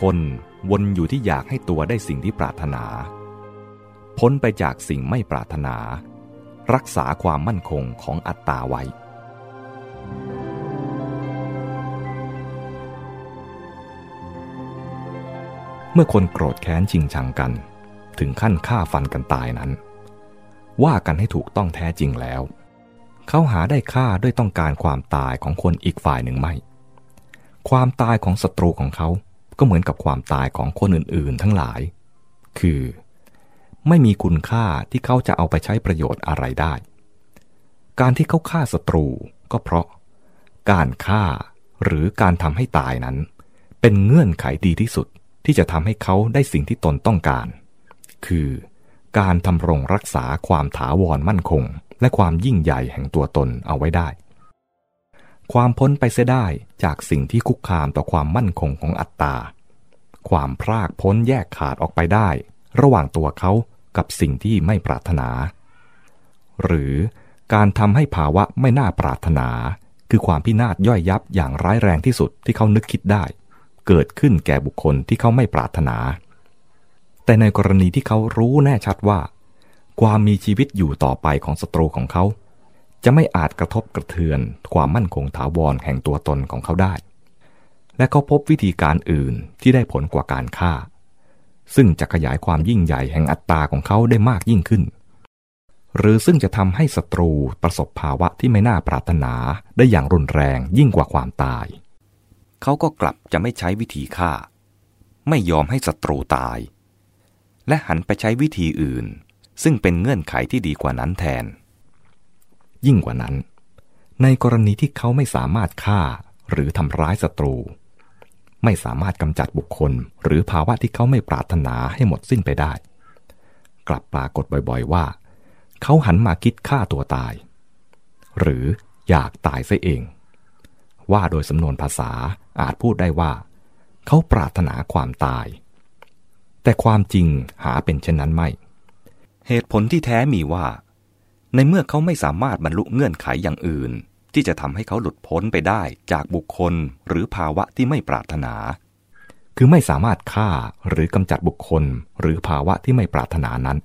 คนวนอยู่ที่อยากให้ตัวได้สิ่งที่ปรารถนา พ้นไปจากสิ่งไม่ปรารถนา รักษาความมั่นคงของอัตตาไว้ เมื่อคนโกรธแค้นชิงชังกัน ถึงขั้นฆ่าฟันกันตายนั้น ว่ากันให้ถูกต้องแท้จริงแล้ว เขาหาได้ฆ่าด้วยต้องการความตายของคนอีกฝ่ายหนึ่งไม่ ความตายของศัตรูของเขา ก็เหมือนกับความตายของคนอื่นๆ ทั้งหลาย คือ ไม่มีคุณค่าที่เขาจะเอาไปใช้ประโยชน์อะไรได้ การที่เขาฆ่าศัตรูก็เพราะ การฆ่าหรือการทำให้ตายนั้น เป็นเงื่อนไขดีที่สุดที่จะทำให้เขาได้สิ่งที่ตนต้องการ คือการทำรงรักษาความถาวรมั่นคง และความยิ่งใหญ่แห่งตัวตนเอาไว้ได้ ความพ้นไปเสียได้จากสิ่งที่คุกคามต่อความมั่นคงของอัตตา ความพรากพ้นแยกขาดออกไปได้ ระหว่างตัวเขากับสิ่งที่ไม่ปรารถนา หรือการทำให้ภาวะไม่น่าปรารถนา คือความพินาศย่อยยับอย่างร้ายแรงที่สุดที่เขานึกคิดได้ เกิดขึ้นแก่บุคคลที่เขาไม่ปรารถนา แต่ในกรณีที่เขารู้แน่ชัดว่า ความมีชีวิตอยู่ต่อไปของศัตรูของเขา จะไม่อาจกระทบกระเทือน ความมั่นคงถาวรแห่งตัวตนของเขาได้ และเขาพบวิธีการอื่นที่ได้ผลกว่าการฆ่า ซึ่งจะขยายความยิ่งใหญ่แห่งอัตตาของเขาได้มากยิ่งขึ้น หรือซึ่งจะทำให้ศัตรูประสบภาวะที่ไม่น่าปรารถนาได้อย่างรุนแรงยิ่งกว่าความตาย เขาก็กลับจะไม่ใช้วิธีฆ่า ไม่ยอมให้ศัตรูตาย และหันไปใช้วิธีอื่น ซึ่งเป็นเงื่อนไขที่ดีกว่านั้นแทน ยิ่งกว่านั้น ในกรณีที่เขาไม่สามารถฆ่าหรือทำร้ายศัตรู ไม่สามารถกำจัดบุคคล หรือภาวะที่เขาไม่ปรารถนาให้หมดสิ้นไปได้ กลับปรากฏบ่อยๆว่า เขาหันมาคิดฆ่าตัวตาย หรืออยากตายซะเอง ว่าโดยสำนวนภาษาอาจพูดได้ว่า เขาปรารถนาความตาย แต่ความจริงหาเป็นเช่นนั้นไม่ เหตุผลที่แท้มีว่า ในเมื่อเขาไม่สามารถบรรลุเงื่อนไขอย่างอื่น ที่จะทำให้เขาหลุดพ้นไปได้จากบุคคลหรือภาวะที่ไม่ปรารถนา คือไม่สามารถฆ่าหรือกำจัดบุคคลหรือภาวะที่ไม่ปรารถนานั้น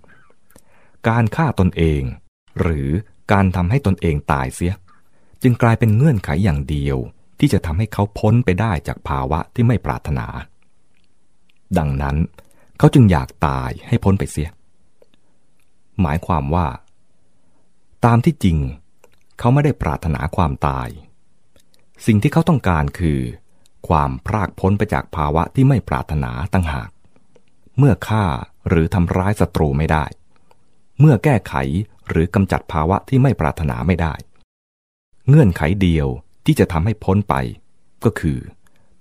การฆ่าตนเอง หรือการทำให้ตนเองตายเสีย จึงกลายเป็นเงื่อนไขอย่างเดียวที่จะทำให้เขาพ้นไปได้จากภาวะที่ไม่ปรารถนา ดังนั้น เขาจึงอยากตายให้พ้นไปเสีย หมายความว่า ตามที่จริง เขาไม่ได้ปรารถนาความตาย สิ่งที่เขาต้องการคือ ความพรากพ้นไปจากภาวะที่ไม่ปรารถนาตั้งหาก เมื่อฆ่าหรือทำร้ายศัตรูไม่ได้ เมื่อแก้ไขหรือกำจัดภาวะที่ไม่ปรารถนาไม่ได้ เงื่อนไขเดียวที่จะทำให้พ้นไป ก็คือ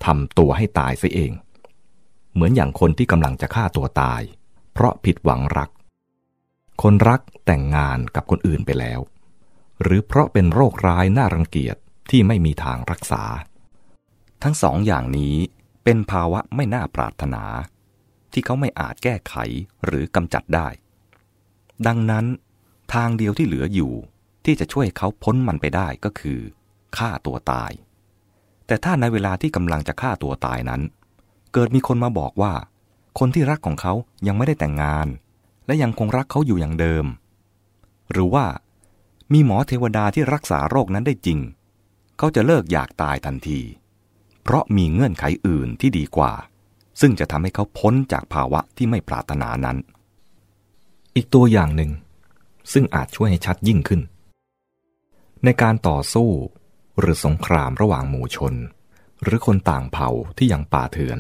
ทำตัวให้ตายซะเอง เหมือนอย่างคนที่กำลังจะฆ่าตัวตาย เพราะผิดหวังรัก คนรักแต่งงานกับคนอื่นไปแล้ว หรือเพราะเป็นโรคร้ายน่ารังเกียจที่ไม่มีทางรักษา ทั้งสองอย่างนี้เป็นภาวะไม่น่าปรารถนา ที่เขาไม่อาจแก้ไขหรือกำจัดได้ ดังนั้น ทางเดียวที่เหลืออยู่ ที่จะช่วยเขาพ้นมันไปได้ก็คือฆ่าตัวตาย แต่ถ้าในเวลาที่กำลังจะฆ่าตัวตายนั้น เกิดมีคนมาบอกว่า คนที่รักของเขายังไม่ได้แต่งงาน และยังคงรักเขาอยู่อย่างเดิม หรือว่า มีหมอเทวดาที่รักษาโรคนั้นได้จริง เขาจะเลิกอยากตายทันที เพราะมีเงื่อนไขอื่นที่ดีกว่า ซึ่งจะทำให้เขาพ้นจากภาวะที่ไม่ปรารถนานั้น อีกตัวอย่างหนึ่ง ซึ่งอาจช่วยให้ชัดยิ่งขึ้น ในการต่อสู้หรือสงครามระหว่างหมู่ชน หรือคนต่างเผ่าที่ยังป่าเถื่อน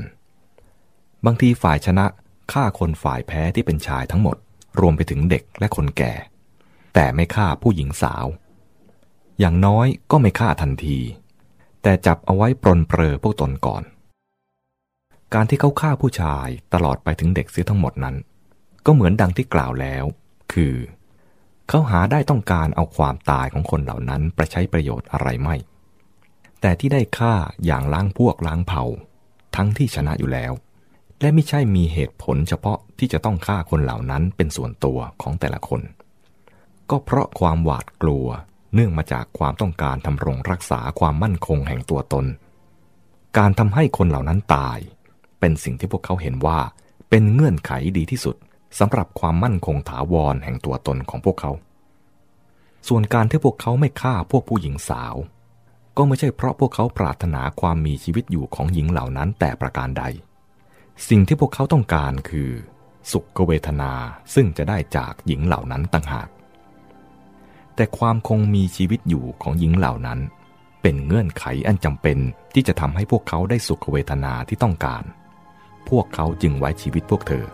บางทีฝ่ายชนะฆ่าคนฝ่ายแพ้ที่เป็นชายทั้งหมด รวมไปถึงเด็กและคนแก่ แต่ไม่ฆ่าผู้หญิงสาว อย่างน้อยก็ไม่ฆ่าทันที แต่จับเอาไว้ปรนเปรอพวกตนก่อน การที่เขาฆ่าผู้ชายตลอดไปถึงเด็กเสียทั้งหมดนั้น ก็เหมือนดังที่กล่าวแล้ว คือ เขาหาได้ต้องการเอาความตายของคนเหล่านั้นไปใช้ประโยชน์อะไรไม่ แต่ที่ได้ฆ่าอย่างล้างพวกล้างเผ่า ทั้งที่ชนะอยู่แล้วและไม่ใช่มีเหตุผลเฉพาะที่จะต้องฆ่าคนเหล่านั้นเป็นส่วนตัวของแต่ละคน ก็เพราะความหวาดกลัว เนื่องมาจากความต้องการทำรงรักษาความมั่นคงแห่งตัวตน การทำให้คนเหล่านั้นตาย เป็นสิ่งที่พวกเขาเห็นว่า เป็นเงื่อนไขดีที่สุดสำหรับความมั่นคงถาวรแห่งตัวตนของพวกเขา ส่วนการที่พวกเขาไม่ฆ่าพวกผู้หญิงสาว ก็ไม่ใช่เพราะพวกเขาปรารถนาความมีชีวิตอยู่ของหญิงเหล่านั้นแต่ประการใด สิ่งที่พวกเขาต้องการคือ สุขเวทนาซึ่งจะได้จากหญิงเหล่านั้นต่างหาก แต่ความคงมีชีวิตอยู่ของหญิงเหล่านั้น เป็นเงื่อนไขอันจำเป็นที่จะทำให้พวกเขาได้สุขเวทนาที่ต้องการ พวกเขาจึงไว้ชีวิตพวกเธอ